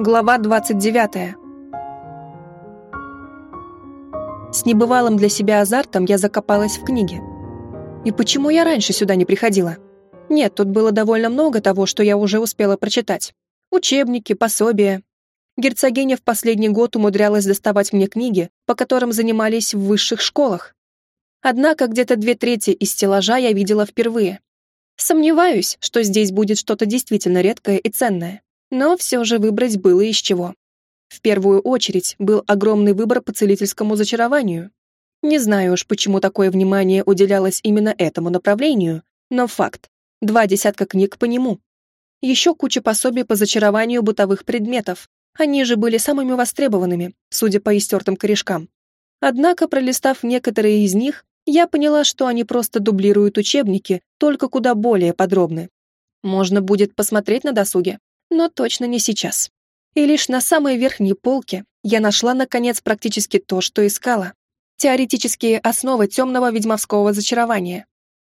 Глава 29. С небывалым для себя азартом я закопалась в книге. И почему я раньше сюда не приходила? Нет, тут было довольно много того, что я уже успела прочитать. Учебники, пособия. Герцогиня в последний год умудрялась доставать мне книги, по которым занимались в высших школах. Однако где-то две трети из стеллажа я видела впервые. Сомневаюсь, что здесь будет что-то действительно редкое и ценное. Но все же выбрать было из чего. В первую очередь был огромный выбор по целительскому зачарованию. Не знаю уж, почему такое внимание уделялось именно этому направлению, но факт. Два десятка книг по нему. Еще куча пособий по зачарованию бытовых предметов. Они же были самыми востребованными, судя по истертым корешкам. Однако, пролистав некоторые из них, я поняла, что они просто дублируют учебники, только куда более подробны. Можно будет посмотреть на досуге но точно не сейчас. И лишь на самой верхней полке я нашла, наконец, практически то, что искала. Теоретические основы темного ведьмовского зачарования.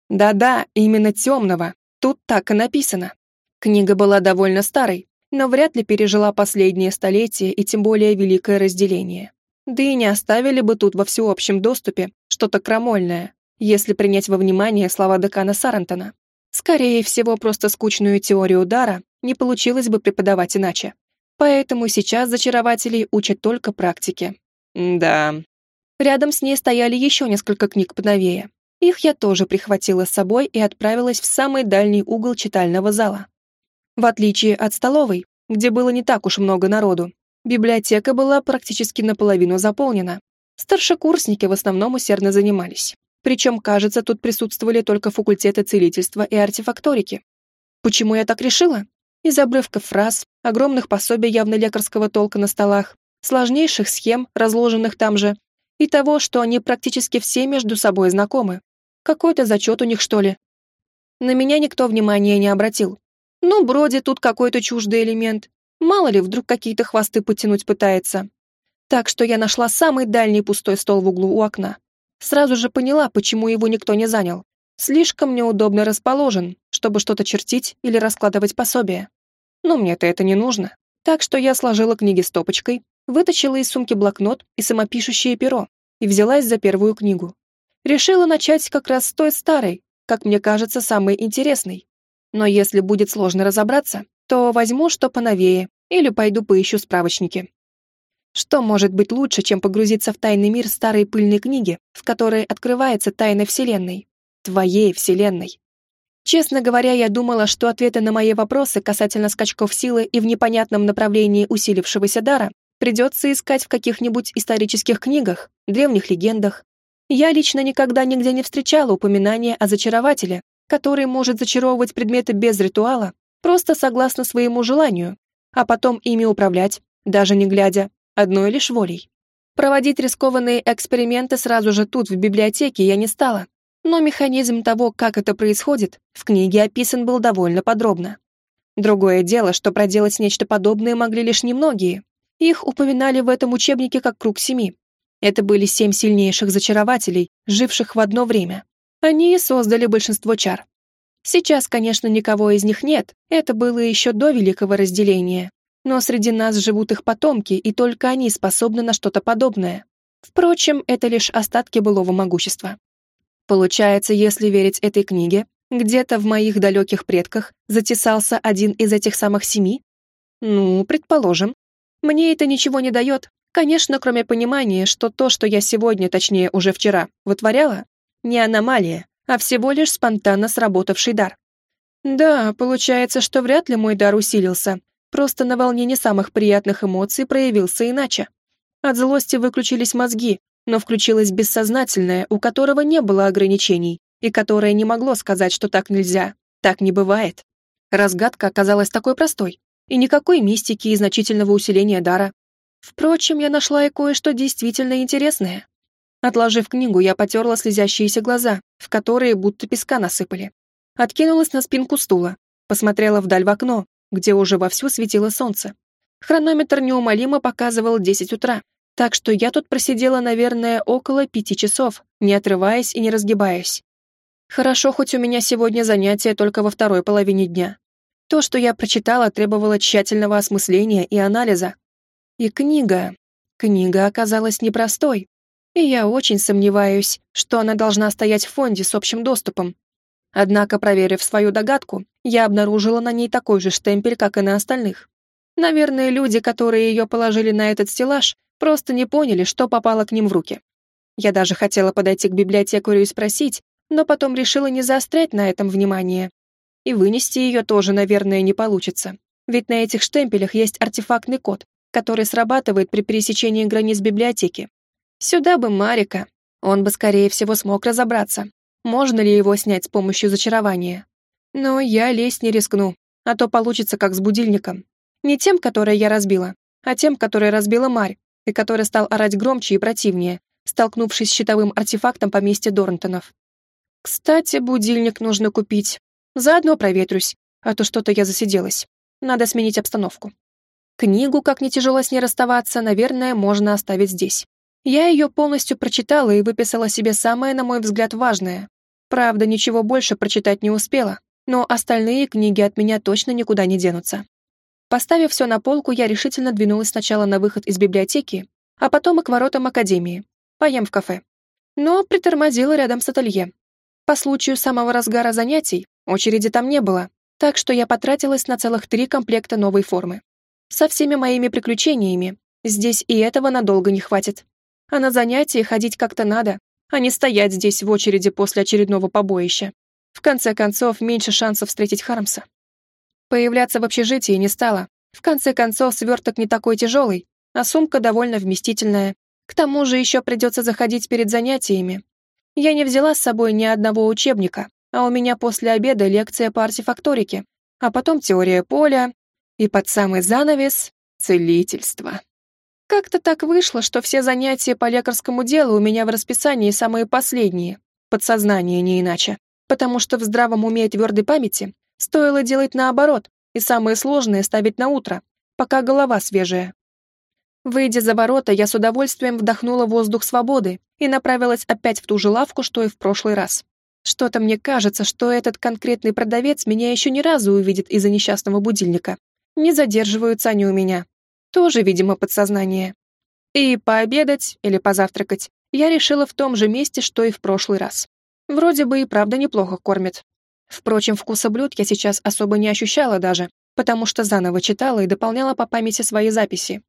Да-да, именно темного. Тут так и написано. Книга была довольно старой, но вряд ли пережила последнее столетие и тем более Великое Разделение. Да и не оставили бы тут во всеобщем доступе что-то крамольное, если принять во внимание слова декана Сарантона. Скорее всего, просто скучную теорию удара не получилось бы преподавать иначе. Поэтому сейчас зачарователей учат только практике. да. Рядом с ней стояли еще несколько книг поновее. Их я тоже прихватила с собой и отправилась в самый дальний угол читального зала. В отличие от столовой, где было не так уж много народу, библиотека была практически наполовину заполнена. Старшекурсники в основном усердно занимались. Причем, кажется, тут присутствовали только факультеты целительства и артефакторики. Почему я так решила? Из обрывков фраз, огромных пособий явно лекарского толка на столах, сложнейших схем, разложенных там же, и того, что они практически все между собой знакомы. Какой-то зачет у них, что ли? На меня никто внимания не обратил. Ну, бродит тут какой-то чуждый элемент. Мало ли, вдруг какие-то хвосты потянуть пытается. Так что я нашла самый дальний пустой стол в углу у окна. Сразу же поняла, почему его никто не занял. Слишком неудобно расположен, чтобы что-то чертить или раскладывать пособие. Но мне-то это не нужно. Так что я сложила книги стопочкой, вытащила из сумки блокнот и самопишущее перо и взялась за первую книгу. Решила начать как раз с той старой, как мне кажется, самой интересной. Но если будет сложно разобраться, то возьму что поновее или пойду поищу справочники. Что может быть лучше, чем погрузиться в тайный мир старой пыльной книги, в которой открывается тайна Вселенной? твоей вселенной. Честно говоря, я думала, что ответы на мои вопросы касательно скачков силы и в непонятном направлении усилившегося дара придется искать в каких-нибудь исторических книгах, древних легендах. Я лично никогда нигде не встречала упоминания о зачарователе, который может зачаровывать предметы без ритуала, просто согласно своему желанию, а потом ими управлять, даже не глядя, одной лишь волей. Проводить рискованные эксперименты сразу же тут, в библиотеке, я не стала, но механизм того, как это происходит, в книге описан был довольно подробно. Другое дело, что проделать нечто подобное могли лишь немногие. Их упоминали в этом учебнике как круг семи. Это были семь сильнейших зачарователей, живших в одно время. Они и создали большинство чар. Сейчас, конечно, никого из них нет, это было еще до Великого Разделения. Но среди нас живут их потомки, и только они способны на что-то подобное. Впрочем, это лишь остатки былого могущества. Получается, если верить этой книге, где-то в моих далеких предках затесался один из этих самых семи? Ну, предположим. Мне это ничего не дает, конечно, кроме понимания, что то, что я сегодня, точнее уже вчера, вытворяла, не аномалия, а всего лишь спонтанно сработавший дар. Да, получается, что вряд ли мой дар усилился, просто на волне не самых приятных эмоций проявился иначе. От злости выключились мозги, но включилось бессознательное, у которого не было ограничений, и которое не могло сказать, что так нельзя, так не бывает. Разгадка оказалась такой простой, и никакой мистики и значительного усиления дара. Впрочем, я нашла и кое-что действительно интересное. Отложив книгу, я потерла слезящиеся глаза, в которые будто песка насыпали. Откинулась на спинку стула, посмотрела вдаль в окно, где уже вовсю светило солнце. Хронометр неумолимо показывал 10 утра, так что я тут просидела, наверное, около пяти часов, не отрываясь и не разгибаясь. Хорошо, хоть у меня сегодня занятие только во второй половине дня. То, что я прочитала, требовало тщательного осмысления и анализа. И книга. Книга оказалась непростой. И я очень сомневаюсь, что она должна стоять в фонде с общим доступом. Однако, проверив свою догадку, я обнаружила на ней такой же штемпель, как и на остальных. Наверное, люди, которые ее положили на этот стеллаж, просто не поняли, что попало к ним в руки. Я даже хотела подойти к библиотекарю и спросить, но потом решила не заострять на этом внимание. И вынести ее тоже, наверное, не получится. Ведь на этих штемпелях есть артефактный код, который срабатывает при пересечении границ библиотеки. Сюда бы Марика. Он бы, скорее всего, смог разобраться, можно ли его снять с помощью зачарования. Но я лезть не рискну, а то получится как с будильником. Не тем, который я разбила, а тем, который разбила Марь, и который стал орать громче и противнее, столкнувшись с щитовым артефактом поместья Дорнтонов. Кстати, будильник нужно купить. Заодно проветрюсь, а то что-то я засиделась. Надо сменить обстановку. Книгу, как не тяжело с ней расставаться, наверное, можно оставить здесь. Я ее полностью прочитала и выписала себе самое, на мой взгляд, важное. Правда, ничего больше прочитать не успела, но остальные книги от меня точно никуда не денутся. Поставив все на полку, я решительно двинулась сначала на выход из библиотеки, а потом и к воротам академии. Поем в кафе. Но притормозила рядом с ателье. По случаю самого разгара занятий очереди там не было, так что я потратилась на целых три комплекта новой формы. Со всеми моими приключениями здесь и этого надолго не хватит. А на занятия ходить как-то надо, а не стоять здесь в очереди после очередного побоища. В конце концов, меньше шансов встретить Хармса. Появляться в общежитии не стало. В конце концов, сверток не такой тяжелый, а сумка довольно вместительная. К тому же еще придется заходить перед занятиями. Я не взяла с собой ни одного учебника, а у меня после обеда лекция по артефакторике, а потом теория поля и под самый занавес — целительство. Как-то так вышло, что все занятия по лекарскому делу у меня в расписании самые последние, подсознание не иначе, потому что в здравом уме и твердой памяти стоило делать наоборот, и самое сложное ставить на утро, пока голова свежая. Выйдя за ворота, я с удовольствием вдохнула воздух свободы и направилась опять в ту же лавку, что и в прошлый раз. Что-то мне кажется, что этот конкретный продавец меня еще ни разу увидит из-за несчастного будильника. Не задерживаются они у меня. Тоже, видимо, подсознание. И пообедать или позавтракать я решила в том же месте, что и в прошлый раз. Вроде бы и правда неплохо кормят. Впрочем, вкуса блюд я сейчас особо не ощущала даже, потому что заново читала и дополняла по памяти свои записи.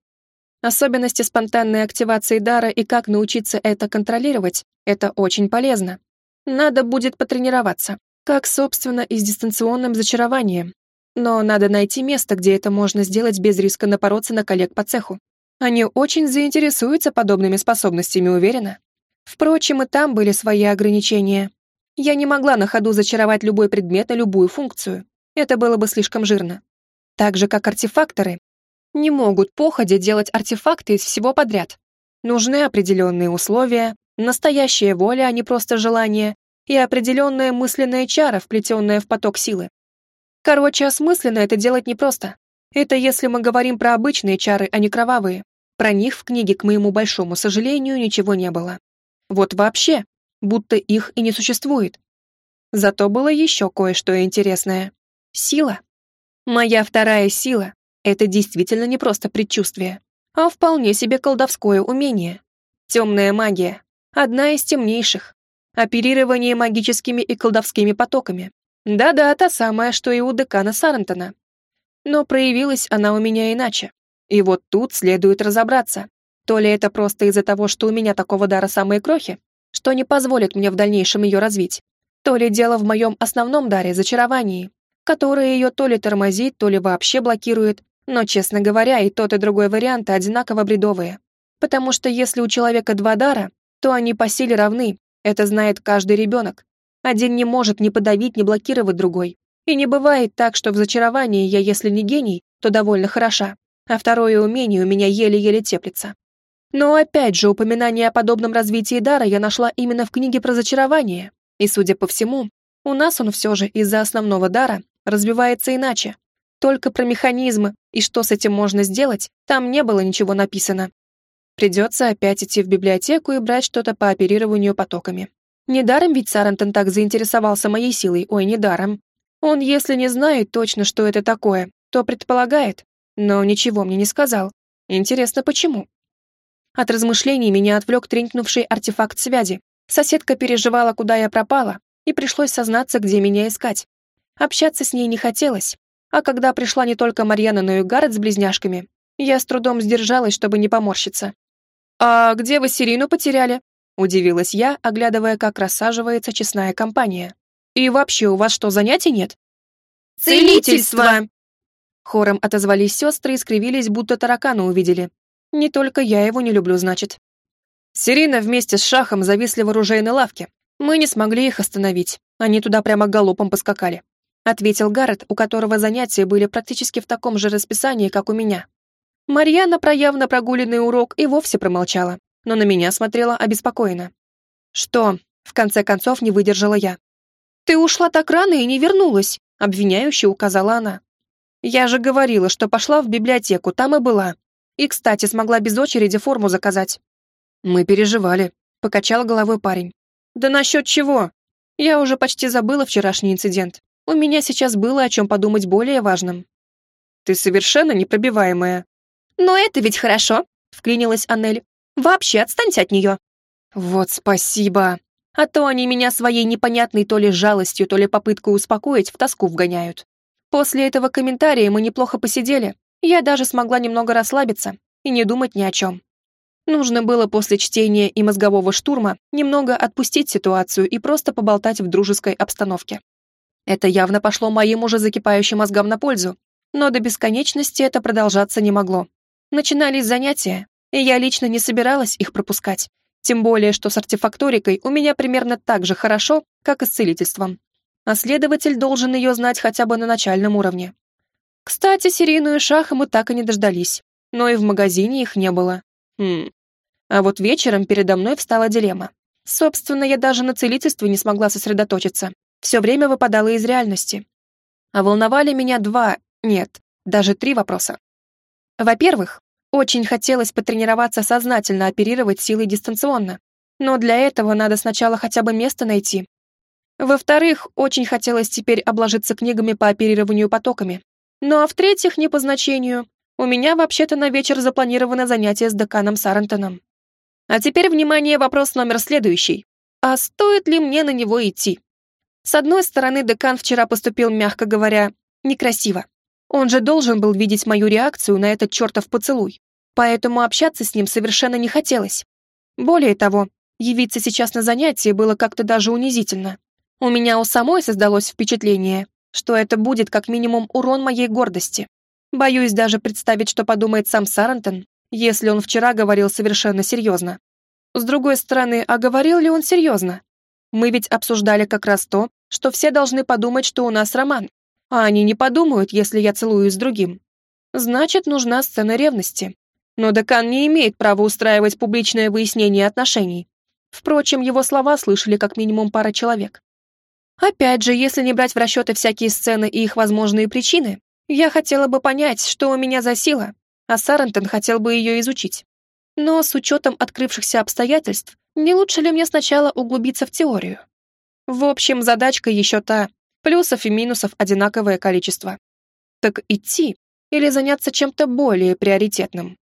Особенности спонтанной активации дара и как научиться это контролировать — это очень полезно. Надо будет потренироваться, как, собственно, и с дистанционным зачарованием, но надо найти место, где это можно сделать без риска напороться на коллег по цеху. Они очень заинтересуются подобными способностями, уверена. Впрочем, и там были свои ограничения. Я не могла на ходу зачаровать любой предмет на любую функцию. Это было бы слишком жирно. Так же, как артефакторы, не могут походя делать артефакты из всего подряд. Нужны определенные условия, настоящая воля, а не просто желание, и определенная мысленная чара, вплетенная в поток силы. Короче, осмысленно это делать непросто. Это если мы говорим про обычные чары, а не кровавые. Про них в книге, к моему большому сожалению, ничего не было. Вот вообще, будто их и не существует. Зато было еще кое-что интересное. Сила. Моя вторая сила — это действительно не просто предчувствие, а вполне себе колдовское умение. Темная магия. Одна из темнейших. Оперирование магическими и колдовскими потоками. Да-да, та самая, что и у декана Сарантона. Но проявилась она у меня иначе. И вот тут следует разобраться. То ли это просто из-за того, что у меня такого дара самые крохи, что не позволит мне в дальнейшем ее развить, то ли дело в моем основном даре, зачаровании, которое ее то ли тормозит, то ли вообще блокирует, но, честно говоря, и тот, и другой варианты одинаково бредовые. Потому что если у человека два дара, то они по силе равны, это знает каждый ребенок. Один не может ни подавить, ни блокировать другой. И не бывает так, что в зачаровании я, если не гений, то довольно хороша, а второе умение у меня еле-еле теплится. Но опять же, упоминание о подобном развитии дара я нашла именно в книге про зачарование. И, судя по всему, у нас он все же из-за основного дара развивается иначе. Только про механизмы и что с этим можно сделать, там не было ничего написано. Придется опять идти в библиотеку и брать что-то по оперированию потоками. Недаром ведь Сарантон так заинтересовался моей силой, ой, недаром. Он, если не знает точно, что это такое, то предполагает, но ничего мне не сказал. Интересно, почему? От размышлений меня отвлек тренькнувший артефакт связи. Соседка переживала, куда я пропала, и пришлось сознаться, где меня искать. Общаться с ней не хотелось, а когда пришла не только Марьяна, но и Гаррет с близняшками, я с трудом сдержалась, чтобы не поморщиться. «А где вы Сирину потеряли?» — удивилась я, оглядывая, как рассаживается честная компания. «И вообще, у вас что, занятий нет?» «Целительство!» Хором отозвались сестры и скривились, будто таракана увидели. Не только я его не люблю, значит. Сирина вместе с Шахом зависли в оружейной лавке. Мы не смогли их остановить. Они туда прямо галопом поскакали. Ответил Гаррет, у которого занятия были практически в таком же расписании, как у меня. Марьяна про явно прогуленный урок и вовсе промолчала, но на меня смотрела обеспокоенно. «Что?» — в конце концов не выдержала я. «Ты ушла так рано и не вернулась», — обвиняюще указала она. «Я же говорила, что пошла в библиотеку, там и была. И, кстати, смогла без очереди форму заказать». «Мы переживали», — покачал головой парень. «Да насчет чего? Я уже почти забыла вчерашний инцидент. У меня сейчас было о чем подумать более важным». «Ты совершенно непробиваемая», «Но это ведь хорошо», — вклинилась Аннель. «Вообще отстаньте от нее». «Вот спасибо. А то они меня своей непонятной то ли жалостью, то ли попыткой успокоить в тоску вгоняют. После этого комментария мы неплохо посидели. Я даже смогла немного расслабиться и не думать ни о чем. Нужно было после чтения и мозгового штурма немного отпустить ситуацию и просто поболтать в дружеской обстановке. Это явно пошло моим уже закипающим мозгам на пользу, но до бесконечности это продолжаться не могло. Начинались занятия, и я лично не собиралась их пропускать. Тем более, что с артефакторикой у меня примерно так же хорошо, как и с целительством. А следователь должен ее знать хотя бы на начальном уровне. Кстати, серийную шаху мы так и не дождались, но и в магазине их не было. Хм. А вот вечером передо мной встала дилемма. Собственно, я даже на целительстве не смогла сосредоточиться. Все время выпадала из реальности. А волновали меня два, нет, даже три вопроса. Во-первых, очень хотелось потренироваться сознательно оперировать силой дистанционно, но для этого надо сначала хотя бы место найти. Во-вторых, очень хотелось теперь обложиться книгами по оперированию потоками. Ну а в-третьих, не по значению, у меня вообще-то на вечер запланировано занятие с деканом Сарантоном. А теперь, внимание, вопрос номер следующий. А стоит ли мне на него идти? С одной стороны, декан вчера поступил, мягко говоря, некрасиво. Он же должен был видеть мою реакцию на этот чертов поцелуй, поэтому общаться с ним совершенно не хотелось. Более того, явиться сейчас на занятие было как-то даже унизительно. У меня у самой создалось впечатление, что это будет как минимум урон моей гордости. Боюсь даже представить, что подумает сам Сарантон, если он вчера говорил совершенно серьезно. С другой стороны, а говорил ли он серьезно? Мы ведь обсуждали как раз то, что все должны подумать, что у нас роман, а они не подумают, если я целуюсь с другим. Значит, нужна сцена ревности. Но декан не имеет права устраивать публичное выяснение отношений. Впрочем, его слова слышали как минимум пара человек. Опять же, если не брать в расчеты всякие сцены и их возможные причины, я хотела бы понять, что у меня за сила, а Сарантон хотел бы ее изучить. Но с учетом открывшихся обстоятельств, не лучше ли мне сначала углубиться в теорию? В общем, задачка еще та, Плюсов и минусов одинаковое количество. Так идти или заняться чем-то более приоритетным?